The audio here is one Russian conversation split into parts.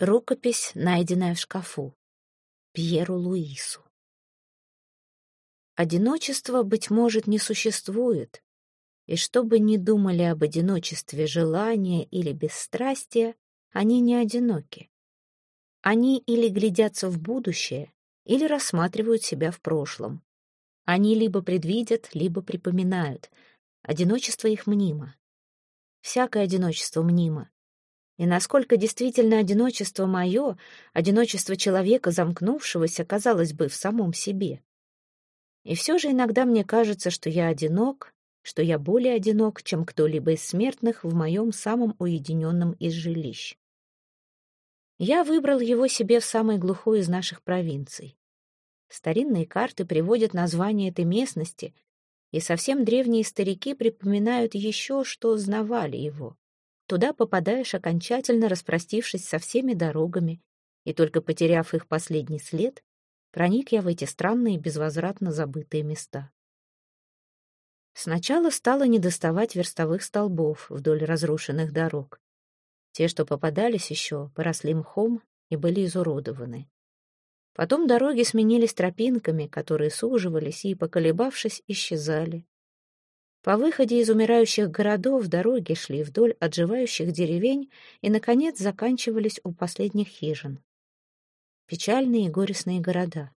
Рукопись, найденная в шкафу. Пьеру Луису. Одиночество, быть может, не существует, и что бы ни думали об одиночестве желания или бесстрастия, они не одиноки. Они или глядятся в будущее, или рассматривают себя в прошлом. Они либо предвидят, либо припоминают. Одиночество их мнимо. Всякое одиночество мнимо, и насколько действительно одиночество мое, одиночество человека, замкнувшегося, казалось бы, в самом себе. И все же иногда мне кажется, что я одинок, что я более одинок, чем кто-либо из смертных в моем самом уединенном из жилищ. Я выбрал его себе в самой глухой из наших провинций. Старинные карты приводят название этой местности, и совсем древние старики припоминают еще, что знавали его. Туда попадаешь, окончательно распростившись со всеми дорогами, и только потеряв их последний след, проник я в эти странные безвозвратно забытые места. Сначала стало недоставать верстовых столбов вдоль разрушенных дорог. Те, что попадались еще, поросли мхом и были изуродованы. Потом дороги сменились тропинками, которые суживались и, поколебавшись, исчезали. По выходе из умирающих городов дороги шли вдоль отживающих деревень и, наконец, заканчивались у последних хижин. Печальные и горестные города.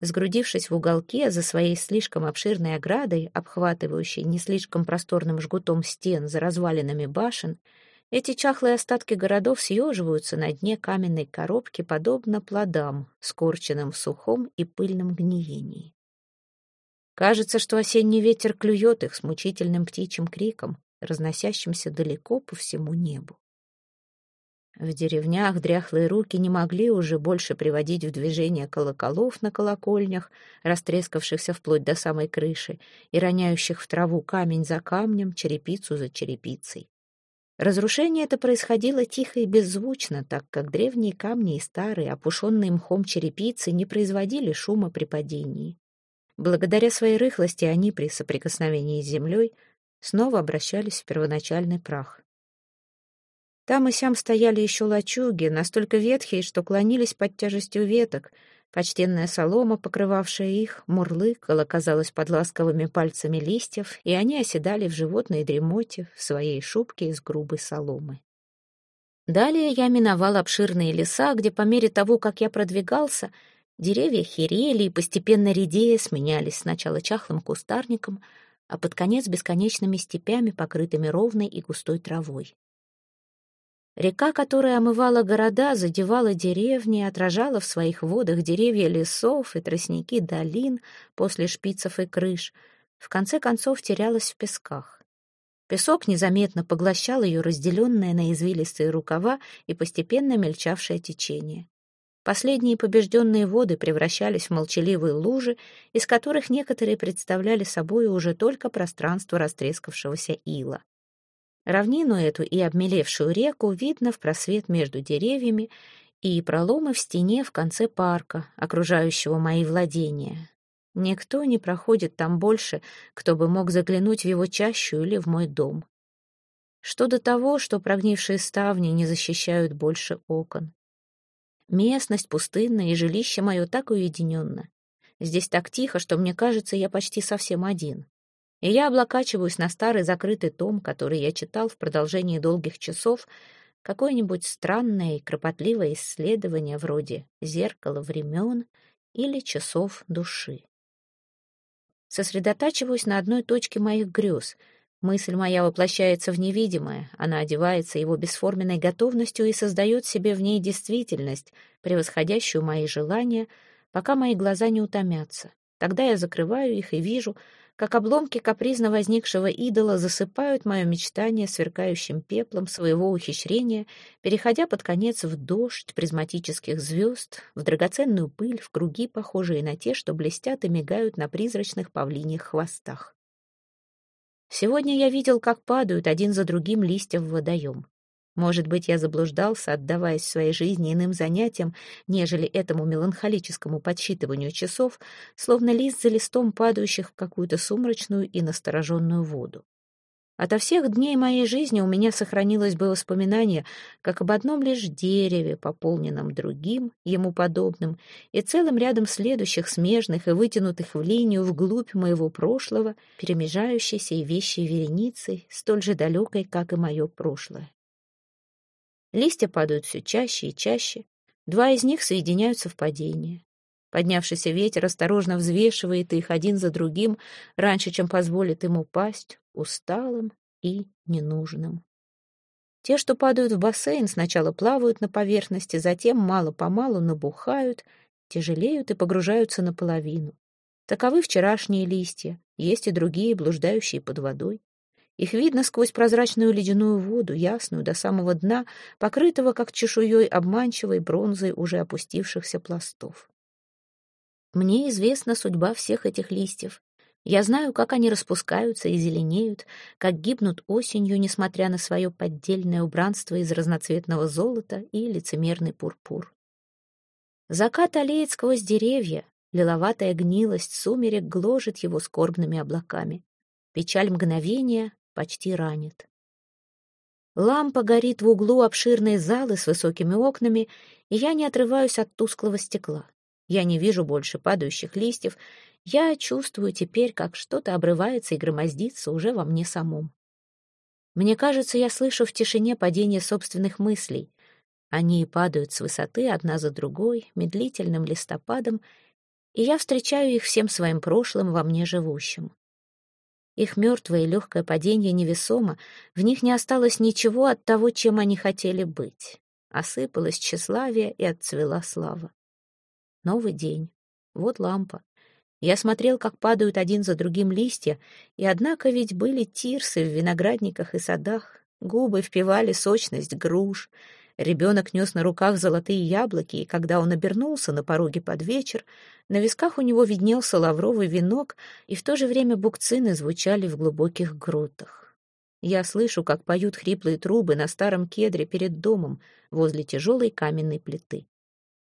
Сгрудившись в уголке за своей слишком обширной оградой, обхватывающей не слишком просторным жгутом стен за развалинами башен, эти чахлые остатки городов съеживаются на дне каменной коробки, подобно плодам, скорченным в сухом и пыльном гниении. Кажется, что осенний ветер клюет их с мучительным птичьим криком, разносящимся далеко по всему небу. В деревнях дряхлые руки не могли уже больше приводить в движение колоколов на колокольнях, растрескавшихся вплоть до самой крыши, и роняющих в траву камень за камнем, черепицу за черепицей. Разрушение это происходило тихо и беззвучно, так как древние камни и старые, опушенные мхом черепицы, не производили шума при падении. Благодаря своей рыхлости они при соприкосновении с землей снова обращались в первоначальный прах. Там и сям стояли еще лачуги, настолько ветхие, что клонились под тяжестью веток. Почтенная солома, покрывавшая их, мурлыкала, казалось, под ласковыми пальцами листьев, и они оседали в животной дремоте в своей шубке из грубой соломы. Далее я миновал обширные леса, где по мере того, как я продвигался, Деревья херели и постепенно редея сменялись сначала чахлым кустарником, а под конец бесконечными степями, покрытыми ровной и густой травой. Река, которая омывала города, задевала деревни, отражала в своих водах деревья лесов и тростники долин после шпицев и крыш, в конце концов терялась в песках. Песок незаметно поглощал ее разделенное на извилистые рукава и постепенно мельчавшее течение. Последние побежденные воды превращались в молчаливые лужи, из которых некоторые представляли собой уже только пространство растрескавшегося ила. Равнину эту и обмелевшую реку видно в просвет между деревьями и проломы в стене в конце парка, окружающего мои владения. Никто не проходит там больше, кто бы мог заглянуть в его чащу или в мой дом. Что до того, что прогнившие ставни не защищают больше окон. Местность пустынная, и жилище мое так уединенно. Здесь так тихо, что мне кажется, я почти совсем один. И я облокачиваюсь на старый закрытый том, который я читал в продолжении долгих часов, какое-нибудь странное и кропотливое исследование вроде «Зеркало времен» или «Часов души». Сосредотачиваюсь на одной точке моих грез — Мысль моя воплощается в невидимое, она одевается его бесформенной готовностью и создает себе в ней действительность, превосходящую мои желания, пока мои глаза не утомятся. Тогда я закрываю их и вижу, как обломки капризно возникшего идола засыпают мое мечтание сверкающим пеплом своего ухищрения, переходя под конец в дождь призматических звезд, в драгоценную пыль, в круги, похожие на те, что блестят и мигают на призрачных павлиньих хвостах. Сегодня я видел, как падают один за другим листья в водоем. Может быть, я заблуждался, отдаваясь своей жизни иным занятиям, нежели этому меланхолическому подсчитыванию часов, словно лист за листом падающих в какую-то сумрачную и настороженную воду. Ото всех дней моей жизни у меня сохранилось бы воспоминание, как об одном лишь дереве, пополненном другим, ему подобным, и целым рядом следующих смежных и вытянутых в линию вглубь моего прошлого, перемежающейся и вещей вереницей, столь же далекой, как и мое прошлое. Листья падают все чаще и чаще, два из них соединяются в падение. Поднявшийся ветер осторожно взвешивает их один за другим, раньше, чем позволит им упасть, усталым и ненужным. Те, что падают в бассейн, сначала плавают на поверхности, затем мало-помалу набухают, тяжелеют и погружаются наполовину. Таковы вчерашние листья, есть и другие, блуждающие под водой. Их видно сквозь прозрачную ледяную воду, ясную до самого дна, покрытого, как чешуей обманчивой бронзой уже опустившихся пластов. Мне известна судьба всех этих листьев, я знаю, как они распускаются и зеленеют, как гибнут осенью, несмотря на свое поддельное убранство из разноцветного золота и лицемерный пурпур. Закат олеет сквозь деревья, лиловатая гнилость сумерек гложет его скорбными облаками. Печаль мгновения почти ранит. Лампа горит в углу обширной залы с высокими окнами, и я не отрываюсь от тусклого стекла. Я не вижу больше падающих листьев, я чувствую теперь, как что-то обрывается и громоздится уже во мне самом. Мне кажется, я слышу в тишине падение собственных мыслей. Они падают с высоты одна за другой, медлительным листопадом, и я встречаю их всем своим прошлым во мне живущим. Их мертвое и легкое падение невесомо, в них не осталось ничего от того, чем они хотели быть. Осыпалось тщеславие и отцвела слава. Новый день. Вот лампа. Я смотрел, как падают один за другим листья, и однако ведь были тирсы в виноградниках и садах, губы впивали сочность груш, ребенок нес на руках золотые яблоки, и когда он обернулся на пороге под вечер, на висках у него виднелся лавровый венок, и в то же время букцины звучали в глубоких гротах. Я слышу, как поют хриплые трубы на старом кедре перед домом возле тяжелой каменной плиты.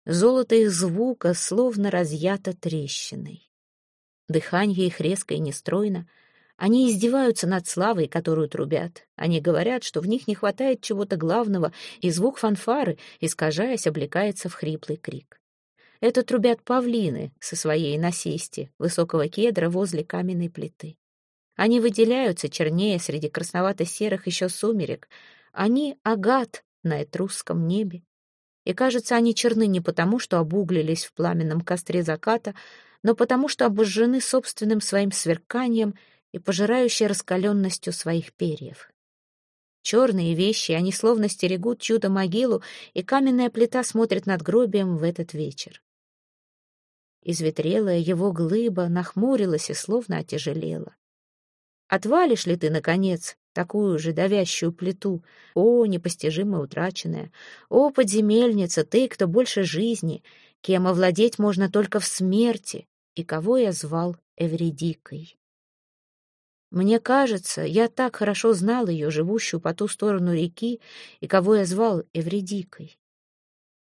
Золото их звука словно разъято трещиной. Дыхание их резко и нестройно. Они издеваются над славой, которую трубят. Они говорят, что в них не хватает чего-то главного, и звук фанфары, искажаясь, облекается в хриплый крик. Это трубят павлины со своей насести, высокого кедра возле каменной плиты. Они выделяются чернее среди красновато-серых еще сумерек. Они — агат на этрусском небе. И, кажется, они черны не потому, что обуглились в пламенном костре заката, но потому что обожжены собственным своим сверканием и пожирающей раскаленностью своих перьев. Черные вещи, они словно стерегут чудо-могилу, и каменная плита смотрит над гробием в этот вечер. Изветрелая его глыба нахмурилась и словно отяжелела. Отвалишь ли ты, наконец, такую же давящую плиту? О, непостижимо утраченная! О, подземельница, ты, кто больше жизни, кем овладеть можно только в смерти, и кого я звал Эвредикой. Мне кажется, я так хорошо знал ее, живущую по ту сторону реки, и кого я звал Эвредикой.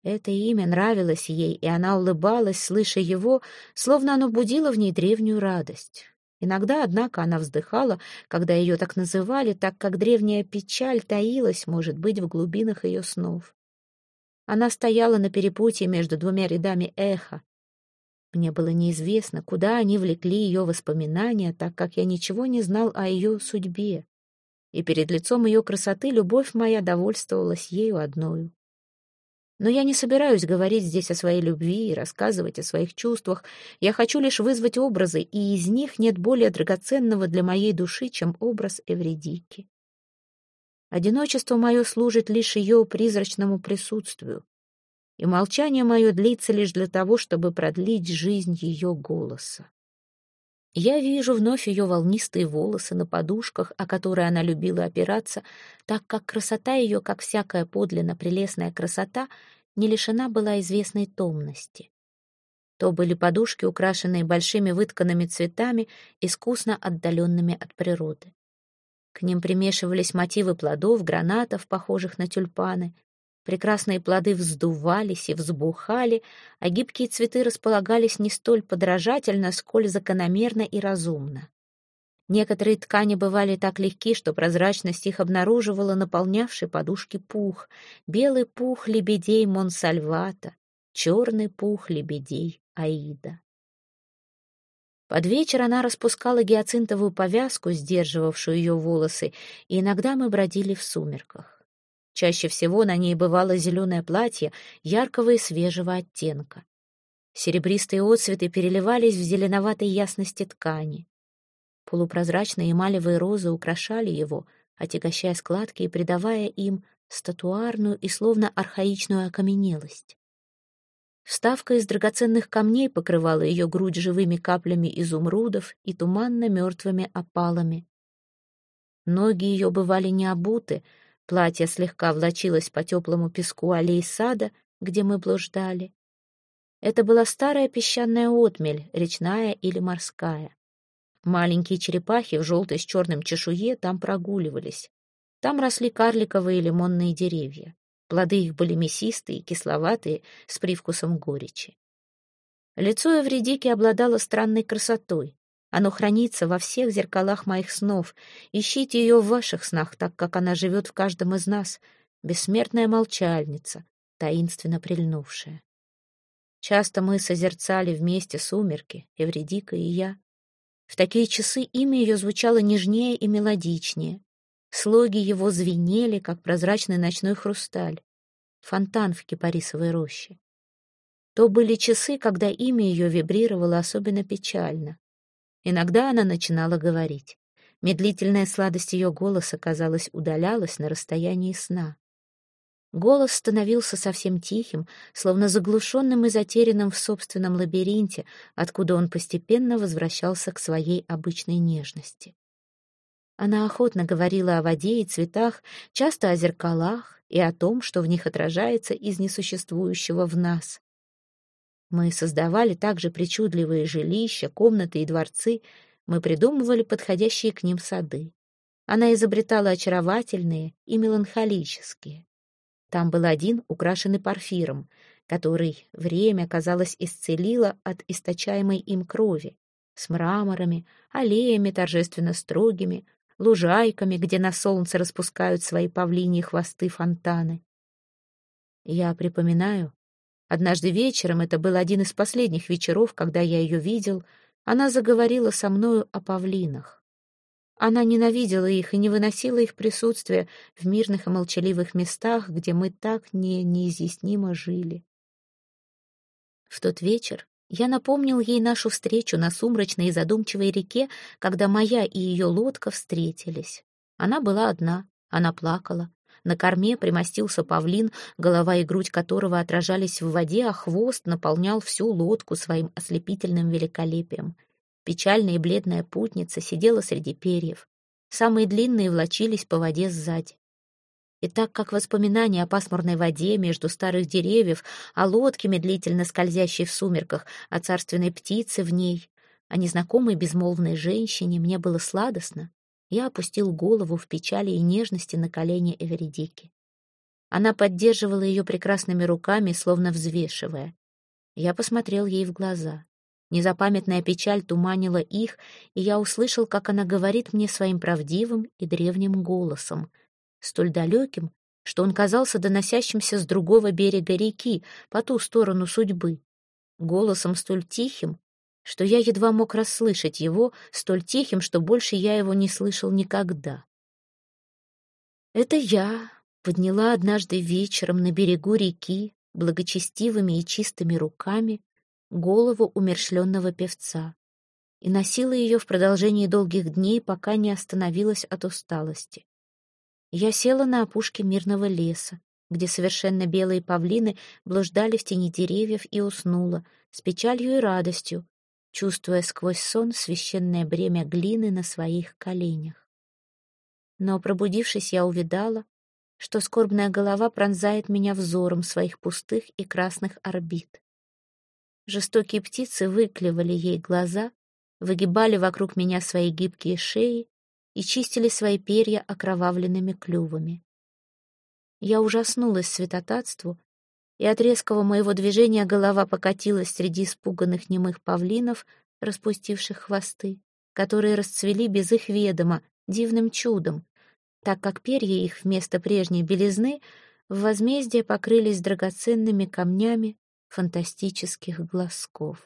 Это имя нравилось ей, и она улыбалась, слыша его, словно оно будило в ней древнюю радость. Иногда, однако, она вздыхала, когда ее так называли, так как древняя печаль таилась, может быть, в глубинах ее снов. Она стояла на перепутье между двумя рядами эха, мне было неизвестно, куда они влекли ее воспоминания, так как я ничего не знал о ее судьбе. И перед лицом ее красоты любовь моя довольствовалась ею одною. Но я не собираюсь говорить здесь о своей любви и рассказывать о своих чувствах. Я хочу лишь вызвать образы, и из них нет более драгоценного для моей души, чем образ Эвредики. Одиночество мое служит лишь ее призрачному присутствию и молчание мое длится лишь для того, чтобы продлить жизнь ее голоса. Я вижу вновь ее волнистые волосы на подушках, о которые она любила опираться, так как красота ее, как всякая подлинно прелестная красота, не лишена была известной томности. То были подушки, украшенные большими вытканными цветами, искусно отдаленными от природы. К ним примешивались мотивы плодов, гранатов, похожих на тюльпаны, Прекрасные плоды вздувались и взбухали, а гибкие цветы располагались не столь подражательно, сколь закономерно и разумно. Некоторые ткани бывали так легки, что прозрачность их обнаруживала наполнявший подушки пух. Белый пух лебедей Монсальвата, черный пух лебедей Аида. Под вечер она распускала гиацинтовую повязку, сдерживавшую ее волосы, и иногда мы бродили в сумерках. Чаще всего на ней бывало зеленое платье яркого и свежего оттенка. Серебристые отцветы переливались в зеленоватой ясности ткани. Полупрозрачные эмалевые розы украшали его, отягощая складки и придавая им статуарную и словно архаичную окаменелость. Вставка из драгоценных камней покрывала ее грудь живыми каплями изумрудов и туманно-мертвыми опалами. Ноги ее бывали не обуты, платье слегка влочилось по теплому песку аллей сада, где мы блуждали. Это была старая песчаная отмель, речная или морская. Маленькие черепахи в желтой с черным чешуе там прогуливались. Там росли карликовые лимонные деревья. Плоды их были мясистые, кисловатые, с привкусом горечи. Лицо Эвредики обладало странной красотой. Оно хранится во всех зеркалах моих снов. Ищите ее в ваших снах, так как она живет в каждом из нас. Бессмертная молчальница, таинственно прильнувшая. Часто мы созерцали вместе сумерки, Эвредика и я. В такие часы имя ее звучало нежнее и мелодичнее. Слоги его звенели, как прозрачный ночной хрусталь. Фонтан в кипарисовой роще. То были часы, когда имя ее вибрировало особенно печально. Иногда она начинала говорить. Медлительная сладость ее голоса, казалось, удалялась на расстоянии сна. Голос становился совсем тихим, словно заглушенным и затерянным в собственном лабиринте, откуда он постепенно возвращался к своей обычной нежности. Она охотно говорила о воде и цветах, часто о зеркалах и о том, что в них отражается из несуществующего в нас. Мы создавали также причудливые жилища, комнаты и дворцы, мы придумывали подходящие к ним сады. Она изобретала очаровательные и меланхолические. Там был один, украшенный парфиром, который время, казалось, исцелило от источаемой им крови, с мраморами, аллеями торжественно строгими, лужайками, где на солнце распускают свои павлиньи хвосты фонтаны. Я припоминаю, однажды вечером, это был один из последних вечеров, когда я ее видел, она заговорила со мною о павлинах. Она ненавидела их и не выносила их присутствия в мирных и молчаливых местах, где мы так не неизъяснимо жили. В тот вечер я напомнил ей нашу встречу на сумрачной и задумчивой реке, когда моя и ее лодка встретились. Она была одна, она плакала. На корме примостился павлин, голова и грудь которого отражались в воде, а хвост наполнял всю лодку своим ослепительным великолепием — Печальная и бледная путница сидела среди перьев. Самые длинные влочились по воде сзади. И так как воспоминания о пасмурной воде между старых деревьев, о лодке, медлительно скользящей в сумерках, о царственной птице в ней, о незнакомой безмолвной женщине, мне было сладостно, я опустил голову в печали и нежности на колени Эверидики. Она поддерживала ее прекрасными руками, словно взвешивая. Я посмотрел ей в глаза. Незапамятная печаль туманила их, и я услышал, как она говорит мне своим правдивым и древним голосом, столь далеким, что он казался доносящимся с другого берега реки, по ту сторону судьбы, голосом столь тихим, что я едва мог расслышать его, столь тихим, что больше я его не слышал никогда. Это я подняла однажды вечером на берегу реки благочестивыми и чистыми руками голову умершленного певца и носила ее в продолжении долгих дней, пока не остановилась от усталости. Я села на опушке мирного леса, где совершенно белые павлины блуждали в тени деревьев и уснула, с печалью и радостью, чувствуя сквозь сон священное бремя глины на своих коленях. Но, пробудившись, я увидала, что скорбная голова пронзает меня взором своих пустых и красных орбит. Жестокие птицы выклевали ей глаза, выгибали вокруг меня свои гибкие шеи и чистили свои перья окровавленными клювами. Я ужаснулась светотатству, и от резкого моего движения голова покатилась среди испуганных немых павлинов, распустивших хвосты, которые расцвели без их ведома, дивным чудом, так как перья их вместо прежней белизны в возмездие покрылись драгоценными камнями фантастических глазков.